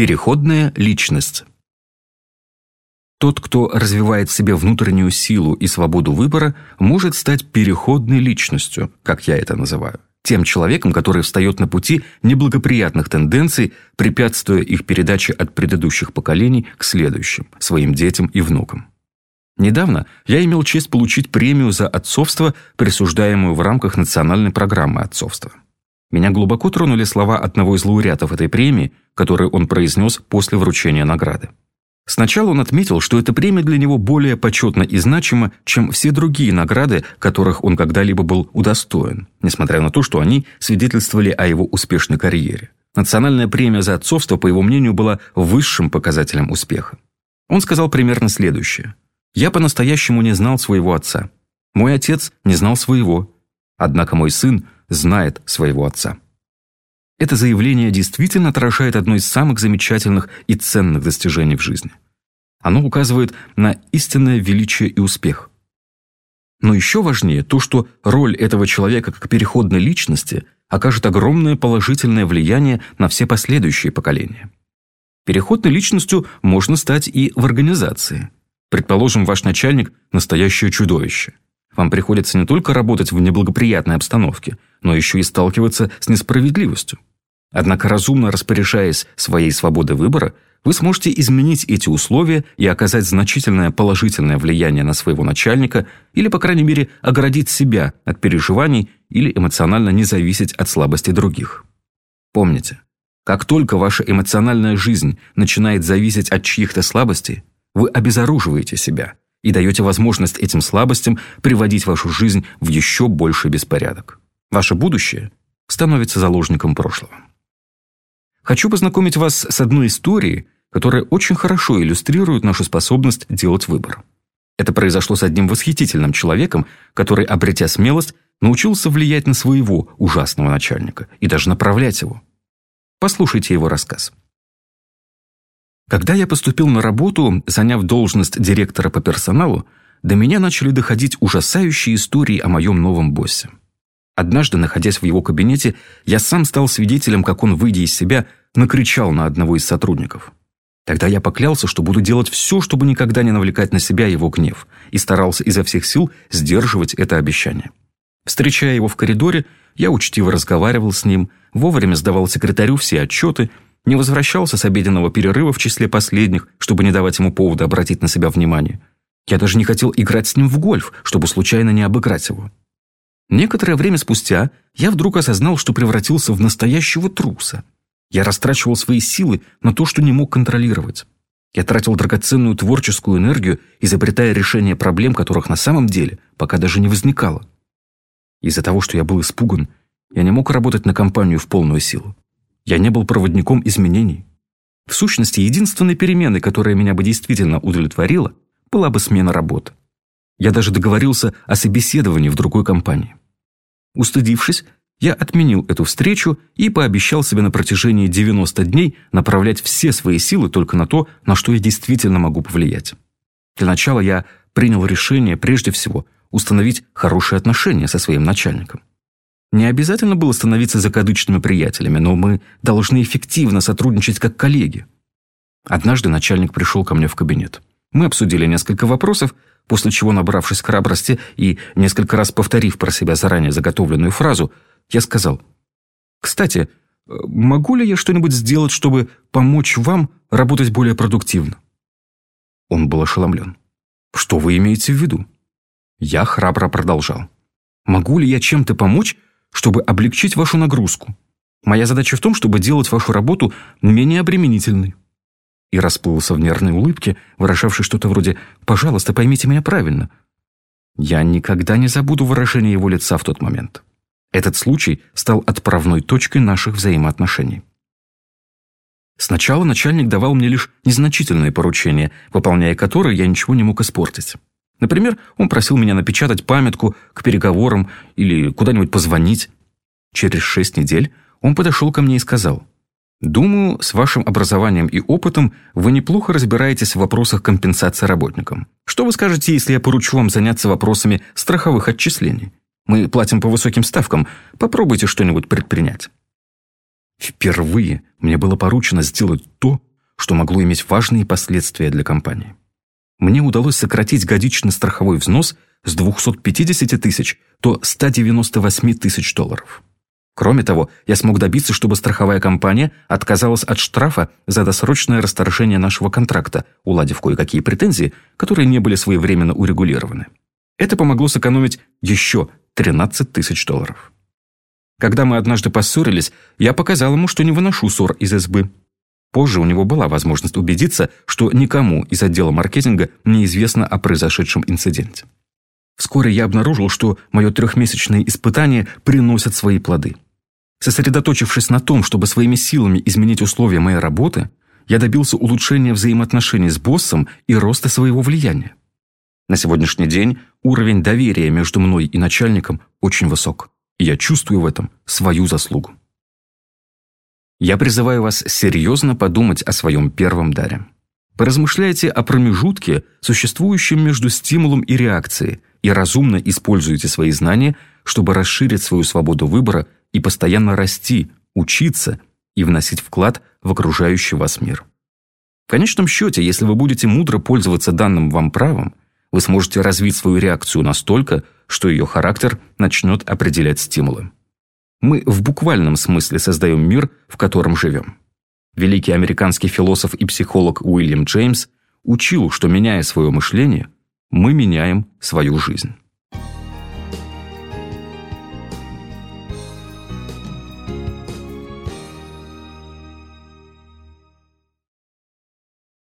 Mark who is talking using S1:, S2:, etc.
S1: Переходная личность. Тот, кто развивает в себе внутреннюю силу и свободу выбора, может стать переходной личностью, как я это называю. Тем человеком, который встает на пути неблагоприятных тенденций, препятствуя их передаче от предыдущих поколений к следующим, своим детям и внукам. Недавно я имел честь получить премию за отцовство, присуждаемую в рамках национальной программы отцовства. Меня глубоко тронули слова одного из лауреатов этой премии, которые он произнес после вручения награды. Сначала он отметил, что эта премия для него более почетна и значима, чем все другие награды, которых он когда-либо был удостоен, несмотря на то, что они свидетельствовали о его успешной карьере. Национальная премия за отцовство, по его мнению, была высшим показателем успеха. Он сказал примерно следующее. «Я по-настоящему не знал своего отца. Мой отец не знал своего. Однако мой сын знает своего отца. Это заявление действительно отражает одно из самых замечательных и ценных достижений в жизни. Оно указывает на истинное величие и успех. Но еще важнее то, что роль этого человека как переходной личности окажет огромное положительное влияние на все последующие поколения. Переходной личностью можно стать и в организации. Предположим, ваш начальник – настоящее чудовище – вам приходится не только работать в неблагоприятной обстановке, но еще и сталкиваться с несправедливостью. Однако разумно распоряжаясь своей свободой выбора, вы сможете изменить эти условия и оказать значительное положительное влияние на своего начальника или, по крайней мере, оградить себя от переживаний или эмоционально не зависеть от слабости других. Помните, как только ваша эмоциональная жизнь начинает зависеть от чьих-то слабостей, вы обезоруживаете себя – и даете возможность этим слабостям приводить вашу жизнь в еще больший беспорядок. Ваше будущее становится заложником прошлого. Хочу познакомить вас с одной историей, которая очень хорошо иллюстрирует нашу способность делать выбор. Это произошло с одним восхитительным человеком, который, обретя смелость, научился влиять на своего ужасного начальника и даже направлять его. Послушайте его рассказ. Когда я поступил на работу, заняв должность директора по персоналу, до меня начали доходить ужасающие истории о моем новом боссе. Однажды, находясь в его кабинете, я сам стал свидетелем, как он, выйдя из себя, накричал на одного из сотрудников. Тогда я поклялся, что буду делать все, чтобы никогда не навлекать на себя его гнев, и старался изо всех сил сдерживать это обещание. Встречая его в коридоре, я учтиво разговаривал с ним, вовремя сдавал секретарю все отчеты – не возвращался с обеденного перерыва в числе последних, чтобы не давать ему повода обратить на себя внимание. Я даже не хотел играть с ним в гольф, чтобы случайно не обыграть его. Некоторое время спустя я вдруг осознал, что превратился в настоящего труса. Я растрачивал свои силы на то, что не мог контролировать. Я тратил драгоценную творческую энергию, изобретая решения проблем, которых на самом деле пока даже не возникало. Из-за того, что я был испуган, я не мог работать на компанию в полную силу. Я не был проводником изменений. В сущности, единственной переменой, которая меня бы действительно удовлетворила, была бы смена работы. Я даже договорился о собеседовании в другой компании. Устыдившись, я отменил эту встречу и пообещал себе на протяжении 90 дней направлять все свои силы только на то, на что я действительно могу повлиять. Для начала я принял решение прежде всего установить хорошие отношения со своим начальником. Не обязательно было становиться закадычными приятелями, но мы должны эффективно сотрудничать как коллеги. Однажды начальник пришел ко мне в кабинет. Мы обсудили несколько вопросов, после чего, набравшись храбрости и несколько раз повторив про себя заранее заготовленную фразу, я сказал, «Кстати, могу ли я что-нибудь сделать, чтобы помочь вам работать более продуктивно?» Он был ошеломлен. «Что вы имеете в виду?» Я храбро продолжал. «Могу ли я чем-то помочь, чтобы облегчить вашу нагрузку. Моя задача в том, чтобы делать вашу работу менее обременительной». И расплылся в нервной улыбке, выражавшей что-то вроде «пожалуйста, поймите меня правильно». Я никогда не забуду выражение его лица в тот момент. Этот случай стал отправной точкой наших взаимоотношений. Сначала начальник давал мне лишь незначительные поручения, выполняя которые я ничего не мог испортить. Например, он просил меня напечатать памятку к переговорам или куда-нибудь позвонить. Через шесть недель он подошел ко мне и сказал, «Думаю, с вашим образованием и опытом вы неплохо разбираетесь в вопросах компенсации работникам. Что вы скажете, если я поручу вам заняться вопросами страховых отчислений? Мы платим по высоким ставкам, попробуйте что-нибудь предпринять». Впервые мне было поручено сделать то, что могло иметь важные последствия для компании. Мне удалось сократить годичный страховой взнос с 250 тысяч до 198 тысяч долларов. Кроме того, я смог добиться, чтобы страховая компания отказалась от штрафа за досрочное расторжение нашего контракта, уладив кое-какие претензии, которые не были своевременно урегулированы. Это помогло сэкономить еще 13 тысяч долларов. Когда мы однажды поссорились, я показал ему, что не выношу ссор из избы. Позже у него была возможность убедиться, что никому из отдела маркетинга неизвестно о произошедшем инциденте. Вскоре я обнаружил, что мое трехмесячное испытание приносит свои плоды. Сосредоточившись на том, чтобы своими силами изменить условия моей работы, я добился улучшения взаимоотношений с боссом и роста своего влияния. На сегодняшний день уровень доверия между мной и начальником очень высок, и я чувствую в этом свою заслугу. Я призываю вас серьезно подумать о своем первом даре. Поразмышляйте о промежутке, существующем между стимулом и реакцией, и разумно используйте свои знания, чтобы расширить свою свободу выбора и постоянно расти, учиться и вносить вклад в окружающий вас мир. В конечном счете, если вы будете мудро пользоваться данным вам правом, вы сможете развить свою реакцию настолько, что ее характер начнет определять стимулы. Мы в буквальном смысле создаем мир, в котором живем. Великий американский философ и психолог Уильям Джеймс учил, что меняя свое мышление, мы меняем свою жизнь.